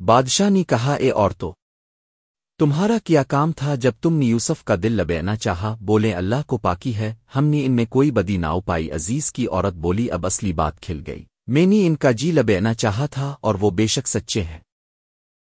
بادشاہ نے کہا، اے عورتوں تمہارا کیا کام تھا جب تم نے یوسف کا دل لبینا چاہا؟ بولے، اللہ کو پاکی ہے، ہم نے ان میں کوئی بدی ناؤ پائی عزیز کی عورت بولی، اب اصلی بات کھل گئی۔ میں نے ان کا جی لبینا چاہا تھا اور وہ بے شک سچے ہیں۔